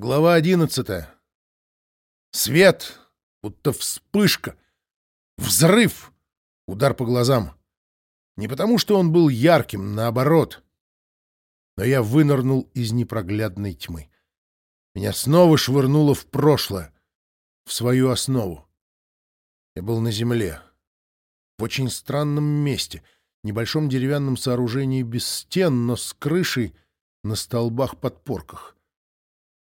Глава одиннадцатая. Свет, будто вспышка, взрыв, удар по глазам. Не потому, что он был ярким, наоборот. Но я вынырнул из непроглядной тьмы. Меня снова швырнуло в прошлое, в свою основу. Я был на земле, в очень странном месте, небольшом деревянном сооружении без стен, но с крышей на столбах-подпорках.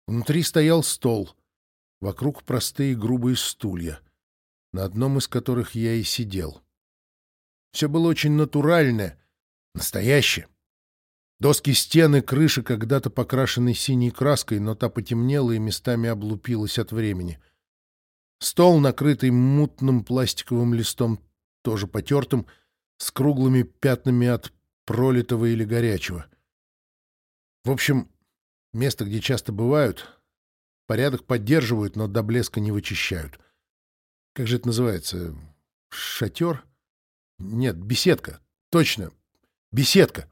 Внутри стоял стол, вокруг простые грубые стулья, на одном из которых я и сидел. Все было очень натуральное, настоящее. Доски стены, крыши когда-то покрашены синей краской, но та потемнела и местами облупилась от времени. Стол, накрытый мутным пластиковым листом, тоже потертым, с круглыми пятнами от пролитого или горячего. В общем, место, где часто бывают, порядок поддерживают, но до блеска не вычищают. Как же это называется? Шатер? Нет, беседка. Точно, беседка.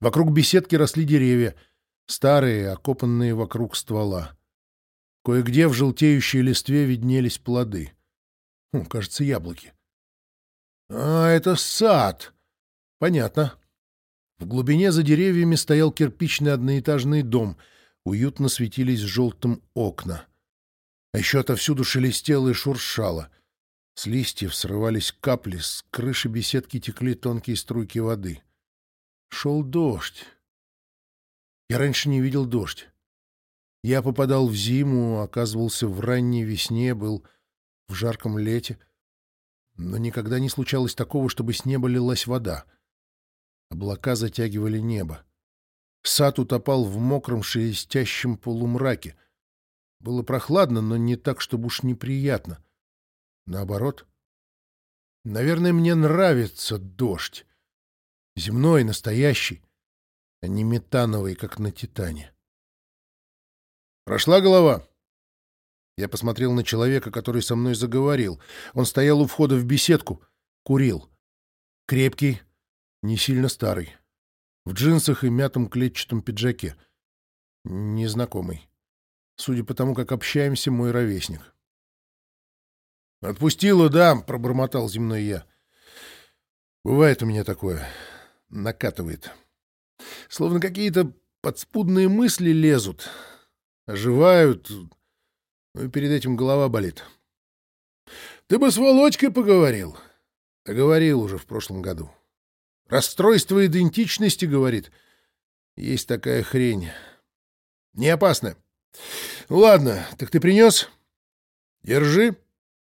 Вокруг беседки росли деревья, старые, окопанные вокруг ствола. Кое-где в желтеющей листве виднелись плоды. Хм, кажется, яблоки. А, это сад. Понятно. В глубине за деревьями стоял кирпичный одноэтажный дом. Уютно светились желтым окна. А еще отовсюду шелестело и шуршало. С листьев срывались капли, с крыши беседки текли тонкие струйки воды. Шел дождь. Я раньше не видел дождь. Я попадал в зиму, оказывался в ранней весне, был в жарком лете. Но никогда не случалось такого, чтобы с неба лилась вода. Облака затягивали небо. Сад утопал в мокром шелестящем полумраке. Было прохладно, но не так, чтобы уж неприятно. Наоборот. Наверное, мне нравится дождь. Земной, настоящий, а не метановый, как на «Титане». «Прошла голова?» Я посмотрел на человека, который со мной заговорил. Он стоял у входа в беседку, курил. Крепкий, не сильно старый. В джинсах и мятом клетчатом пиджаке. Незнакомый. Судя по тому, как общаемся, мой ровесник. «Отпустила, да», — пробормотал земной я. «Бывает у меня такое. Накатывает. Словно какие-то подспудные мысли лезут, оживают, ну и перед этим голова болит. Ты бы с Володькой поговорил. Говорил уже в прошлом году. Расстройство идентичности, говорит. Есть такая хрень. Не опасно. Ладно, так ты принес? Держи.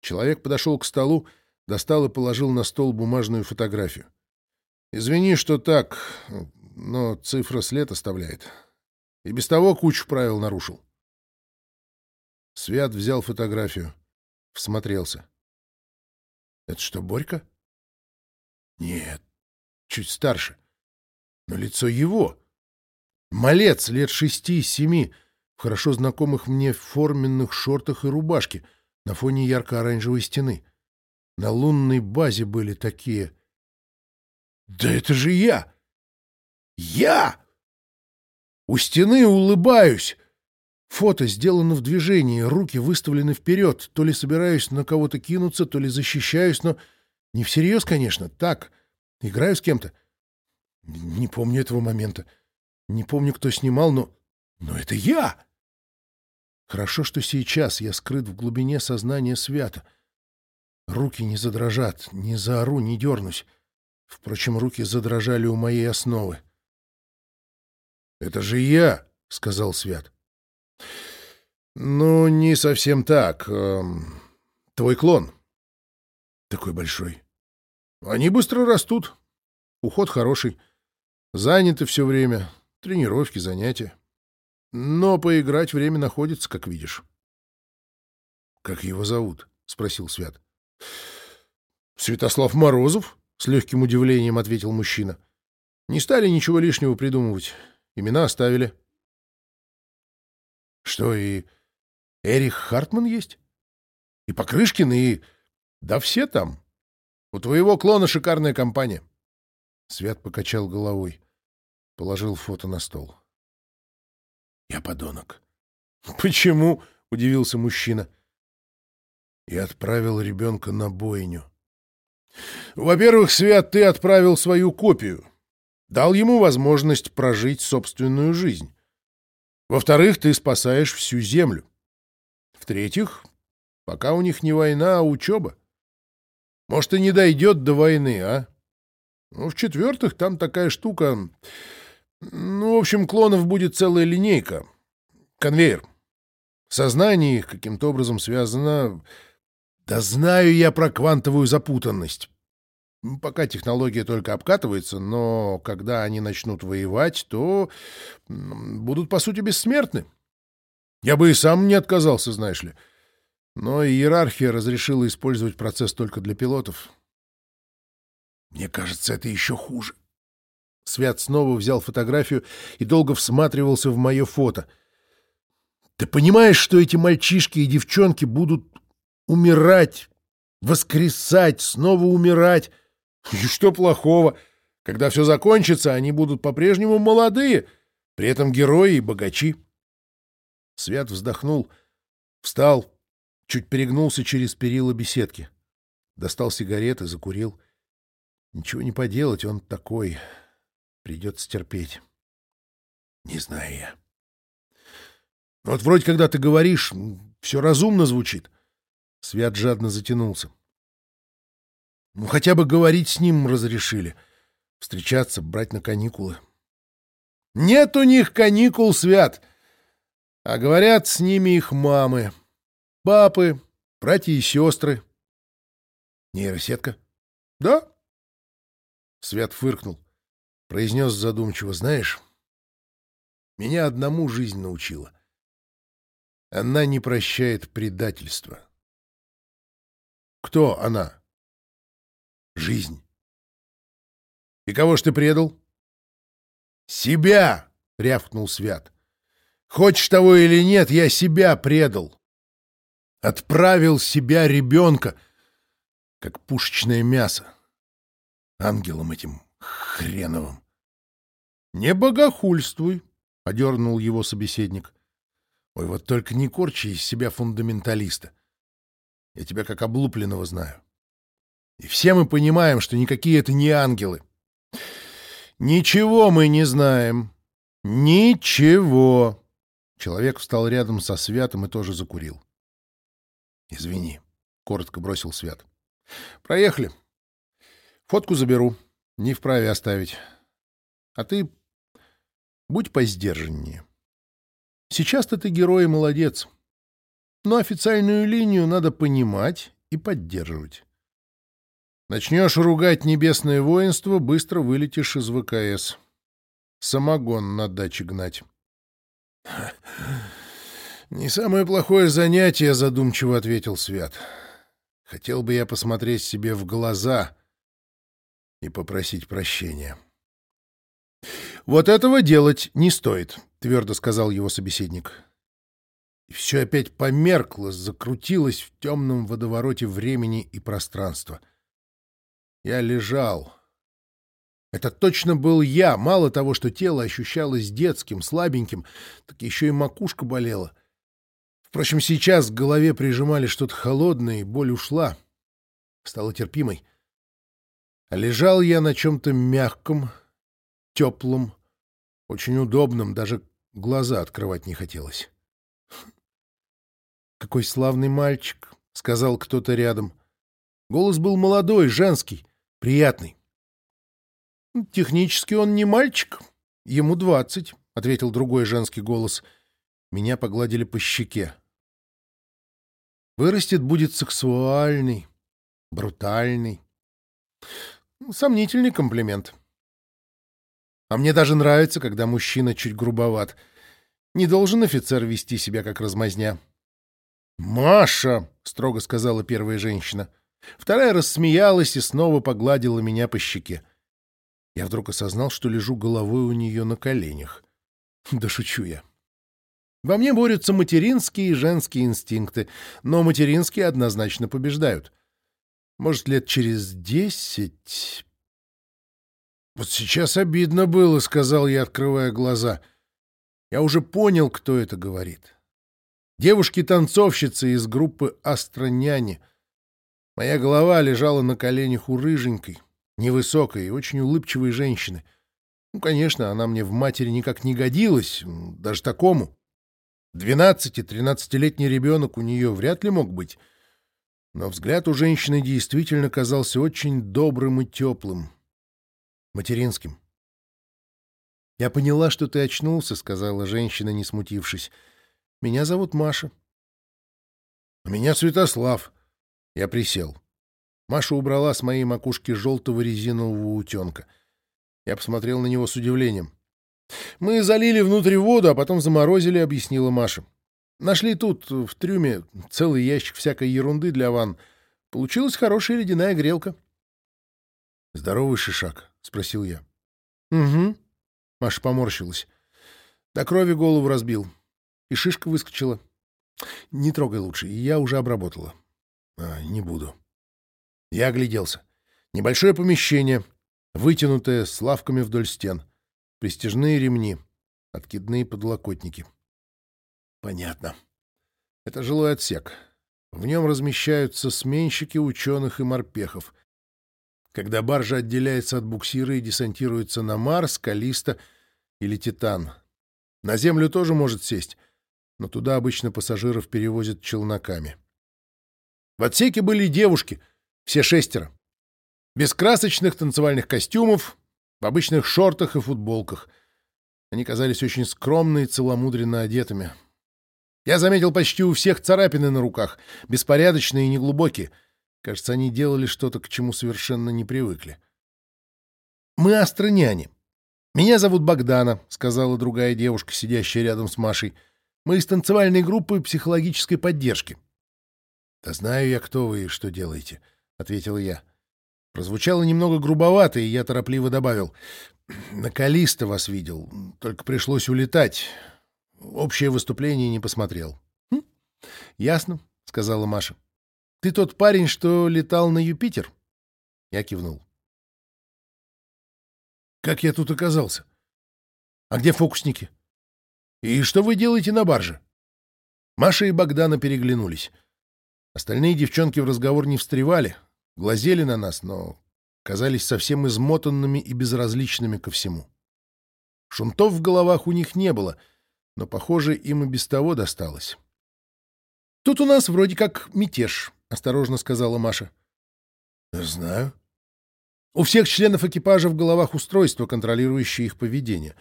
Человек подошел к столу, достал и положил на стол бумажную фотографию. Извини, что так, но цифра след оставляет. И без того кучу правил нарушил. Свят взял фотографию, всмотрелся. Это что, Борька? Нет, чуть старше. Но лицо его. Малец лет шести-семи, в хорошо знакомых мне форменных шортах и рубашке, на фоне ярко-оранжевой стены. На лунной базе были такие. Да это же я! Я! У стены улыбаюсь. Фото сделано в движении, руки выставлены вперед. То ли собираюсь на кого-то кинуться, то ли защищаюсь, но не всерьез, конечно, так, Играю с кем-то. Не помню этого момента. Не помню, кто снимал, но... Но это я! Хорошо, что сейчас я скрыт в глубине сознания свято. Руки не задрожат, не заору, не дернусь. Впрочем, руки задрожали у моей основы. — Это же я, — сказал Свят. — Ну, не совсем так. Эм, твой клон. Такой большой. Они быстро растут. Уход хороший. Заняты все время. Тренировки, занятия. Но поиграть время находится, как видишь. — Как его зовут? — спросил Свят. — Святослав Морозов, — с легким удивлением ответил мужчина. — Не стали ничего лишнего придумывать. Имена оставили. — Что, и Эрих Хартман есть? И Покрышкин, и... Да все там. У твоего клона шикарная компания. Свят покачал головой. Положил фото на стол. Я подонок. Почему? — удивился мужчина. И отправил ребенка на бойню. Во-первых, Свят, ты отправил свою копию. Дал ему возможность прожить собственную жизнь. Во-вторых, ты спасаешь всю землю. В-третьих, пока у них не война, а учеба. Может, и не дойдет до войны, а? Ну, в-четвертых, там такая штука... Ну, в общем, клонов будет целая линейка. Конвейер. Сознание их каким-то образом связано... Да знаю я про квантовую запутанность. Пока технология только обкатывается, но когда они начнут воевать, то будут, по сути, бессмертны. Я бы и сам не отказался, знаешь ли. Но иерархия разрешила использовать процесс только для пилотов. Мне кажется, это еще хуже. Свят снова взял фотографию и долго всматривался в мое фото. Ты понимаешь, что эти мальчишки и девчонки будут умирать, воскресать, снова умирать? И что плохого? Когда все закончится, они будут по-прежнему молодые, при этом герои и богачи. Свят вздохнул, встал, чуть перегнулся через перила беседки. Достал сигареты, закурил. Ничего не поделать, он такой. Придется терпеть. Не знаю я. Вот вроде, когда ты говоришь, все разумно звучит. Свят жадно затянулся. Ну, хотя бы говорить с ним разрешили. Встречаться, брать на каникулы. Нет у них каникул, Свят. А говорят с ними их мамы, папы, братья и сестры. Нейросетка? Да. Свят фыркнул. Произнес задумчиво. Знаешь, меня одному жизнь научила. Она не прощает предательства. Кто она? Жизнь. И кого ж ты предал? Себя, рявкнул Свят. Хочешь того или нет, я себя предал. Отправил себя ребенка, как пушечное мясо. Ангелом этим хреновым. Не богохульствуй, — одернул его собеседник. Ой, вот только не корчи из себя фундаменталиста. Я тебя как облупленного знаю. И все мы понимаем, что никакие это не ангелы. Ничего мы не знаем. Ничего. Человек встал рядом со Святом и тоже закурил. Извини, коротко бросил Свят. Проехали. Фотку заберу. Не вправе оставить. А ты будь поиздержаннее. Сейчас-то ты герой и молодец. Но официальную линию надо понимать и поддерживать. Начнешь ругать небесное воинство, быстро вылетишь из ВКС. Самогон на даче гнать. «Не самое плохое занятие», — задумчиво ответил Свят. «Хотел бы я посмотреть себе в глаза и попросить прощения». «Вот этого делать не стоит», — твердо сказал его собеседник. И все опять померкло, закрутилось в темном водовороте времени и пространства. Я лежал. Это точно был я. Мало того, что тело ощущалось детским, слабеньким, так еще и макушка болела. Впрочем, сейчас к голове прижимали что-то холодное, и боль ушла. Стала терпимой. Лежал я на чем-то мягком, теплом, очень удобном, даже глаза открывать не хотелось. «Какой славный мальчик!» — сказал кто-то рядом. Голос был молодой, женский, приятный. «Технически он не мальчик, ему двадцать», — ответил другой женский голос. Меня погладили по щеке. «Вырастет, будет сексуальный, брутальный». Сомнительный комплимент. А мне даже нравится, когда мужчина чуть грубоват. Не должен офицер вести себя как размазня. «Маша!» — строго сказала первая женщина. Вторая рассмеялась и снова погладила меня по щеке. Я вдруг осознал, что лежу головой у нее на коленях. Да шучу я. Во мне борются материнские и женские инстинкты, но материнские однозначно побеждают. Может, лет через десять... «Вот сейчас обидно было», — сказал я, открывая глаза. Я уже понял, кто это говорит. Девушки-танцовщицы из группы «Астроняне». Моя голова лежала на коленях у рыженькой, невысокой и очень улыбчивой женщины. Ну, конечно, она мне в матери никак не годилась, даже такому. Двенадцати-тринадцатилетний ребенок у нее вряд ли мог быть. Но взгляд у женщины действительно казался очень добрым и теплым, материнским. «Я поняла, что ты очнулся», — сказала женщина, не смутившись. «Меня зовут Маша». «А меня Святослав». Я присел. Маша убрала с моей макушки желтого резинового утенка. Я посмотрел на него с удивлением. «Мы залили внутрь воду, а потом заморозили», — объяснила Маша. «Нашли тут, в трюме, целый ящик всякой ерунды для ванн. Получилась хорошая ледяная грелка». «Здоровый шишак?» — спросил я. «Угу», Маша поморщилась. До крови голову разбил. И шишка выскочила. Не трогай лучше, я уже обработала. А, не буду. Я огляделся. Небольшое помещение, вытянутое, с лавками вдоль стен. Престижные ремни, откидные подлокотники. Понятно. Это жилой отсек. В нем размещаются сменщики ученых и морпехов когда баржа отделяется от буксира и десантируется на Марс, Калиста или Титан. На Землю тоже может сесть, но туда обычно пассажиров перевозят челноками. В отсеке были девушки, все шестеро. Без красочных танцевальных костюмов, в обычных шортах и футболках. Они казались очень скромно и целомудренно одетыми. Я заметил почти у всех царапины на руках, беспорядочные и неглубокие — Кажется, они делали что-то, к чему совершенно не привыкли. «Мы астроняне. Меня зовут Богдана», — сказала другая девушка, сидящая рядом с Машей. «Мы из танцевальной группы психологической поддержки». «Да знаю я, кто вы и что делаете», — ответил я. Прозвучало немного грубовато, и я торопливо добавил. «На Калиста вас видел, только пришлось улетать. Общее выступление не посмотрел». «Хм, «Ясно», — сказала Маша. Ты тот парень, что летал на Юпитер? Я кивнул. Как я тут оказался? А где фокусники? И что вы делаете на барже? Маша и Богдана переглянулись. Остальные девчонки в разговор не встревали, глазели на нас, но казались совсем измотанными и безразличными ко всему. Шунтов в головах у них не было, но, похоже, им и без того досталось. Тут у нас вроде как мятеж, — осторожно сказала Маша. — Знаю. У всех членов экипажа в головах устройство, контролирующее их поведение.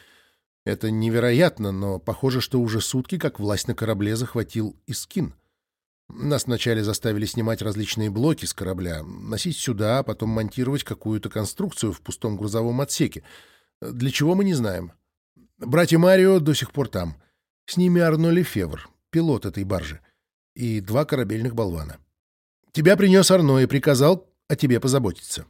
Это невероятно, но похоже, что уже сутки как власть на корабле захватил Искин. Нас вначале заставили снимать различные блоки с корабля, носить сюда, а потом монтировать какую-то конструкцию в пустом грузовом отсеке. Для чего мы не знаем. Братья Марио до сих пор там. С ними Арно Лефевр, пилот этой баржи, и два корабельных болвана. Тебя принес Арно и приказал о тебе позаботиться.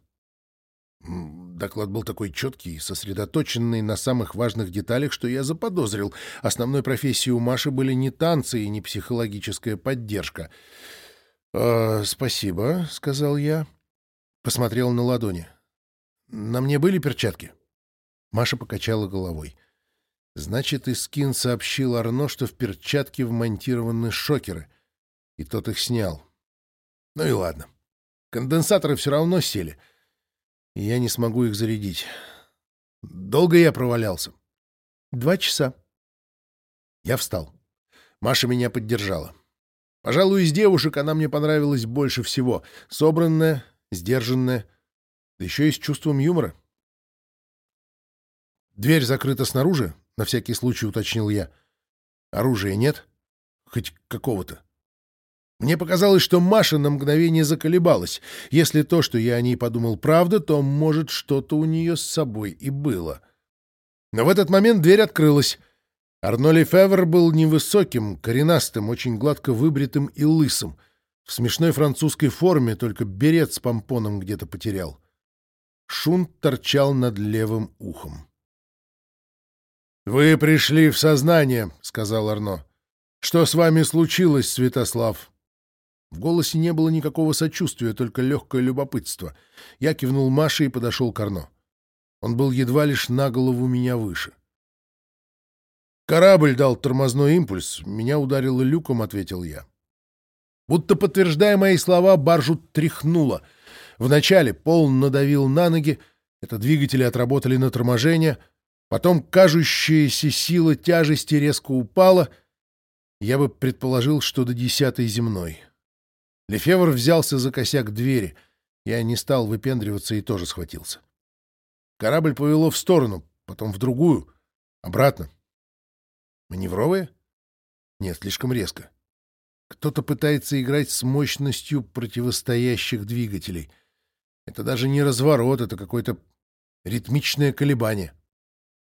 Доклад был такой четкий и сосредоточенный на самых важных деталях, что я заподозрил. Основной профессией у Маши были не танцы и не психологическая поддержка. «Э, «Спасибо», — сказал я. Посмотрел на ладони. «На мне были перчатки?» Маша покачала головой. «Значит, Искин сообщил Арно, что в перчатке вмонтированы шокеры, и тот их снял. Ну и ладно. Конденсаторы все равно сели, и я не смогу их зарядить. Долго я провалялся? Два часа. Я встал. Маша меня поддержала. Пожалуй, из девушек она мне понравилась больше всего. Собранная, сдержанная, да еще и с чувством юмора. Дверь закрыта снаружи, на всякий случай уточнил я. Оружия нет? Хоть какого-то. Мне показалось, что Маша на мгновение заколебалась. Если то, что я о ней подумал, правда, то, может, что-то у нее с собой и было. Но в этот момент дверь открылась. Арноли Февр был невысоким, коренастым, очень гладко выбритым и лысым. В смешной французской форме, только берет с помпоном где-то потерял. Шунт торчал над левым ухом. «Вы пришли в сознание», — сказал Арно. «Что с вами случилось, Святослав?» В голосе не было никакого сочувствия, только легкое любопытство. Я кивнул Маше и подошел к Арно. Он был едва лишь на голову меня выше. «Корабль дал тормозной импульс. Меня ударило люком», — ответил я. Будто подтверждая мои слова, баржу тряхнуло. Вначале пол надавил на ноги, это двигатели отработали на торможение, потом кажущаяся сила тяжести резко упала. Я бы предположил, что до десятой земной. Лефевр взялся за косяк двери. Я не стал выпендриваться и тоже схватился. Корабль повело в сторону, потом в другую, обратно. Маневровые? Нет, слишком резко. Кто-то пытается играть с мощностью противостоящих двигателей. Это даже не разворот, это какое-то ритмичное колебание.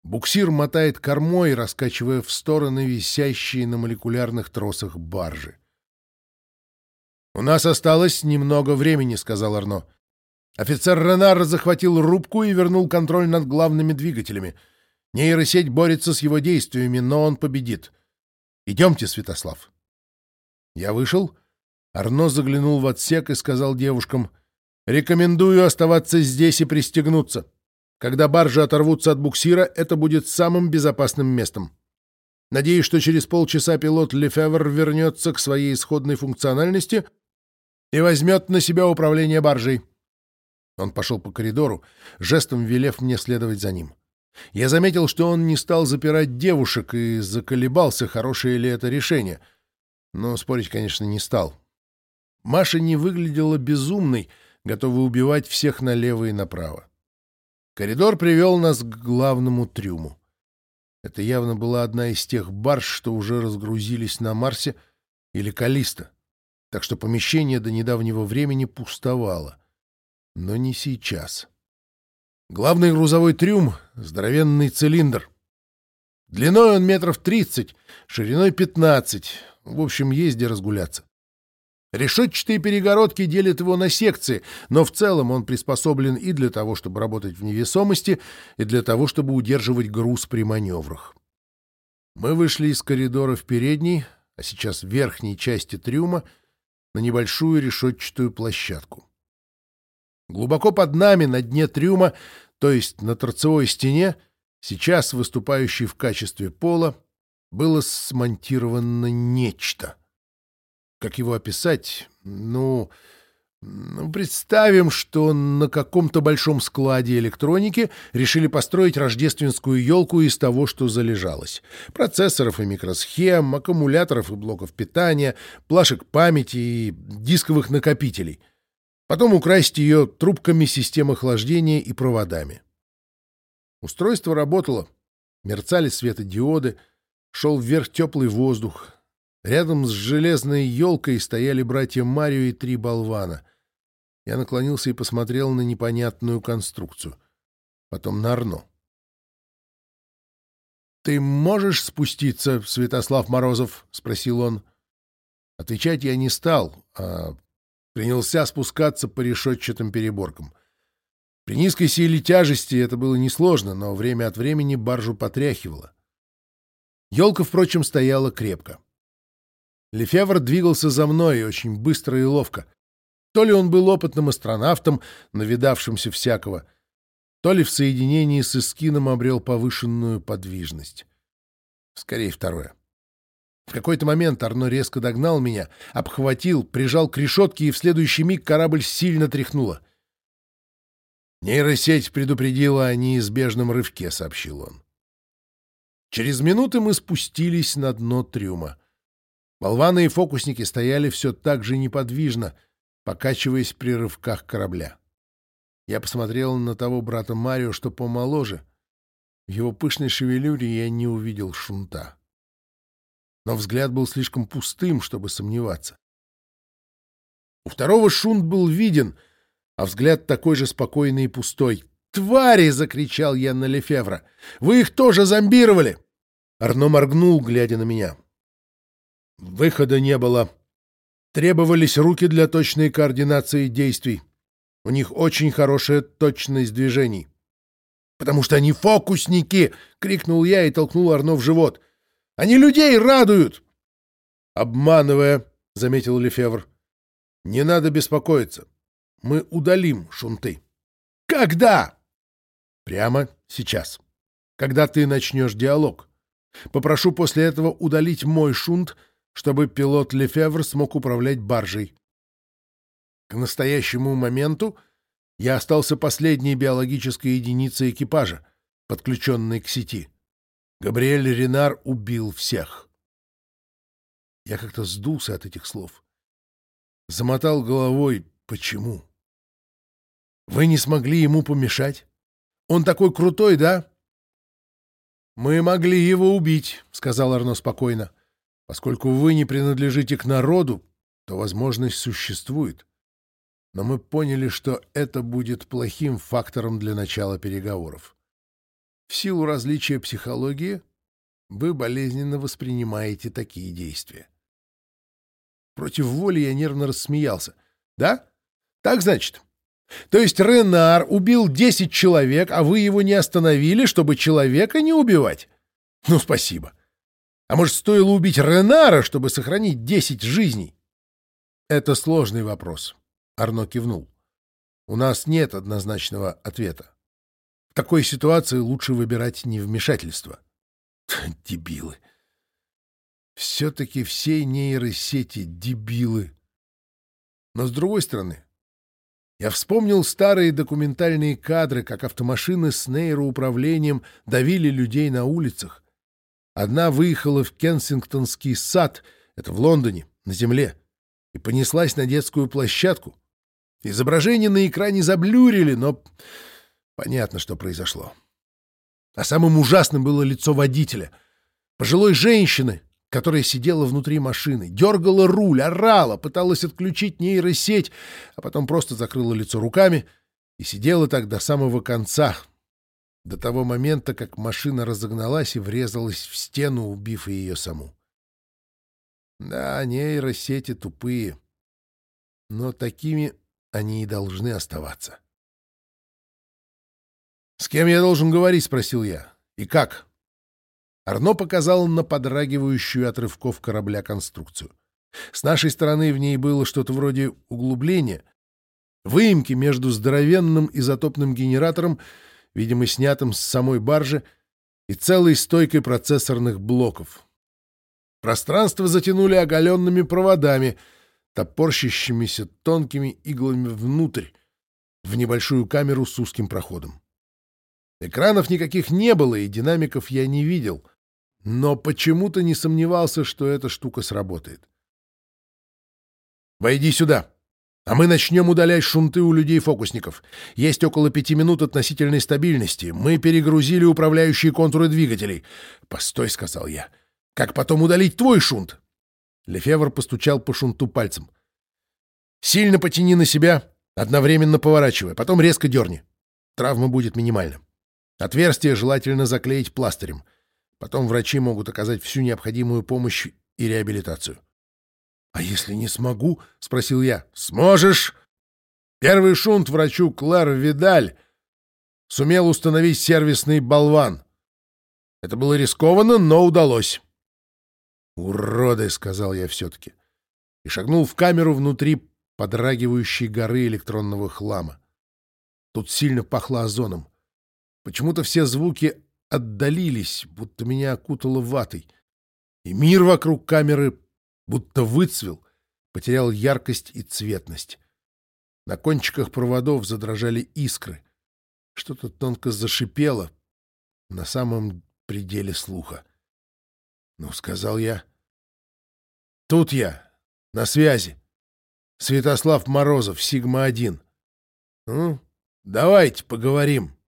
Буксир мотает кормой, раскачивая в стороны висящие на молекулярных тросах баржи. «У нас осталось немного времени», — сказал Арно. Офицер Ренар захватил рубку и вернул контроль над главными двигателями. Нейросеть борется с его действиями, но он победит. Идемте, Святослав. Я вышел. Арно заглянул в отсек и сказал девушкам, «Рекомендую оставаться здесь и пристегнуться. Когда баржи оторвутся от буксира, это будет самым безопасным местом. Надеюсь, что через полчаса пилот Лефевр вернется к своей исходной функциональности и возьмет на себя управление баржей». Он пошел по коридору, жестом велев мне следовать за ним. Я заметил, что он не стал запирать девушек и заколебался, хорошее ли это решение. Но спорить, конечно, не стал. Маша не выглядела безумной, готовой убивать всех налево и направо. Коридор привел нас к главному трюму. Это явно была одна из тех барж, что уже разгрузились на Марсе или Калиста, так что помещение до недавнего времени пустовало. Но не сейчас. Главный грузовой трюм — здоровенный цилиндр. Длиной он метров тридцать, шириной пятнадцать. В общем, езде разгуляться. Решетчатые перегородки делят его на секции, но в целом он приспособлен и для того, чтобы работать в невесомости, и для того, чтобы удерживать груз при маневрах. Мы вышли из коридора в передней, а сейчас в верхней части трюма, на небольшую решетчатую площадку. Глубоко под нами, на дне трюма, то есть на торцевой стене, сейчас выступающей в качестве пола, было смонтировано нечто. Как его описать? Ну, ну, представим, что на каком-то большом складе электроники решили построить рождественскую елку из того, что залежалось. Процессоров и микросхем, аккумуляторов и блоков питания, плашек памяти и дисковых накопителей — Потом украсть ее трубками систем охлаждения и проводами. Устройство работало. Мерцали светодиоды, шел вверх теплый воздух. Рядом с железной елкой стояли братья Марио и три болвана. Я наклонился и посмотрел на непонятную конструкцию. Потом на Арно. «Ты можешь спуститься, Святослав Морозов?» — спросил он. Отвечать я не стал, а принялся спускаться по решетчатым переборкам. При низкой силе тяжести это было несложно, но время от времени баржу потряхивало. Елка, впрочем, стояла крепко. Лефевр двигался за мной очень быстро и ловко. То ли он был опытным астронавтом, навидавшимся всякого, то ли в соединении с Искином обрел повышенную подвижность. Скорее, второе. В какой-то момент Арно резко догнал меня, обхватил, прижал к решетке, и в следующий миг корабль сильно тряхнуло. «Нейросеть предупредила о неизбежном рывке», — сообщил он. Через минуты мы спустились на дно трюма. Болваны и фокусники стояли все так же неподвижно, покачиваясь при рывках корабля. Я посмотрел на того брата Марио, что помоложе. В его пышной шевелюре я не увидел шунта но взгляд был слишком пустым, чтобы сомневаться. У второго шунт был виден, а взгляд такой же спокойный и пустой. «Твари!» — закричал я на Лефевра. «Вы их тоже зомбировали!» Арно моргнул, глядя на меня. Выхода не было. Требовались руки для точной координации действий. У них очень хорошая точность движений. «Потому что они фокусники!» — крикнул я и толкнул Арно в живот. Они людей радуют!» «Обманывая», — заметил Лефевр. «Не надо беспокоиться. Мы удалим шунты». «Когда?» «Прямо сейчас. Когда ты начнешь диалог. Попрошу после этого удалить мой шунт, чтобы пилот Лефевр смог управлять баржей. К настоящему моменту я остался последней биологической единицей экипажа, подключенной к сети. Габриэль Ренар убил всех. Я как-то сдулся от этих слов. Замотал головой. Почему? Вы не смогли ему помешать? Он такой крутой, да? Мы могли его убить, сказал Арно спокойно. Поскольку вы не принадлежите к народу, то возможность существует. Но мы поняли, что это будет плохим фактором для начала переговоров. В силу различия психологии вы болезненно воспринимаете такие действия. Против воли я нервно рассмеялся. «Да? Так, значит? То есть Ренар убил десять человек, а вы его не остановили, чтобы человека не убивать? Ну, спасибо. А может, стоило убить Ренара, чтобы сохранить десять жизней?» «Это сложный вопрос», — Арно кивнул. «У нас нет однозначного ответа. В такой ситуации лучше выбирать невмешательство». «Дебилы!» Все-таки все нейросети — дебилы. Но с другой стороны, я вспомнил старые документальные кадры, как автомашины с нейроуправлением давили людей на улицах. Одна выехала в Кенсингтонский сад, это в Лондоне, на земле, и понеслась на детскую площадку. Изображение на экране заблюрили, но понятно, что произошло. А самым ужасным было лицо водителя. Пожилой женщины, которая сидела внутри машины, дергала руль, орала, пыталась отключить нейросеть, а потом просто закрыла лицо руками и сидела так до самого конца, до того момента, как машина разогналась и врезалась в стену, убив ее саму. Да, нейросети тупые, но такими они и должны оставаться. «С кем я должен говорить?» — спросил я. «И как?» Арно показал на подрагивающую от рывков корабля конструкцию. С нашей стороны в ней было что-то вроде углубления, выемки между здоровенным изотопным генератором, видимо, снятым с самой баржи, и целой стойкой процессорных блоков. Пространство затянули оголенными проводами, топорщащимися тонкими иглами внутрь, в небольшую камеру с узким проходом. Экранов никаких не было, и динамиков я не видел — но почему-то не сомневался, что эта штука сработает. «Войди сюда, а мы начнем удалять шунты у людей-фокусников. Есть около пяти минут относительной стабильности. Мы перегрузили управляющие контуры двигателей». «Постой», — сказал я. «Как потом удалить твой шунт?» Лефевр постучал по шунту пальцем. «Сильно потяни на себя, одновременно поворачивая, потом резко дерни. Травма будет минимальна. Отверстие желательно заклеить пластырем». Потом врачи могут оказать всю необходимую помощь и реабилитацию. — А если не смогу? — спросил я. — Сможешь. Первый шунт врачу Клэр Видаль сумел установить сервисный болван. Это было рискованно, но удалось. «Уроды!» — сказал я все-таки. И шагнул в камеру внутри подрагивающей горы электронного хлама. Тут сильно пахло озоном. Почему-то все звуки отдалились, будто меня окутало ватой. И мир вокруг камеры будто выцвел, потерял яркость и цветность. На кончиках проводов задрожали искры. Что-то тонко зашипело на самом пределе слуха. «Ну, — сказал я. — Тут я, на связи. Святослав Морозов, Сигма-1. Ну, давайте поговорим. —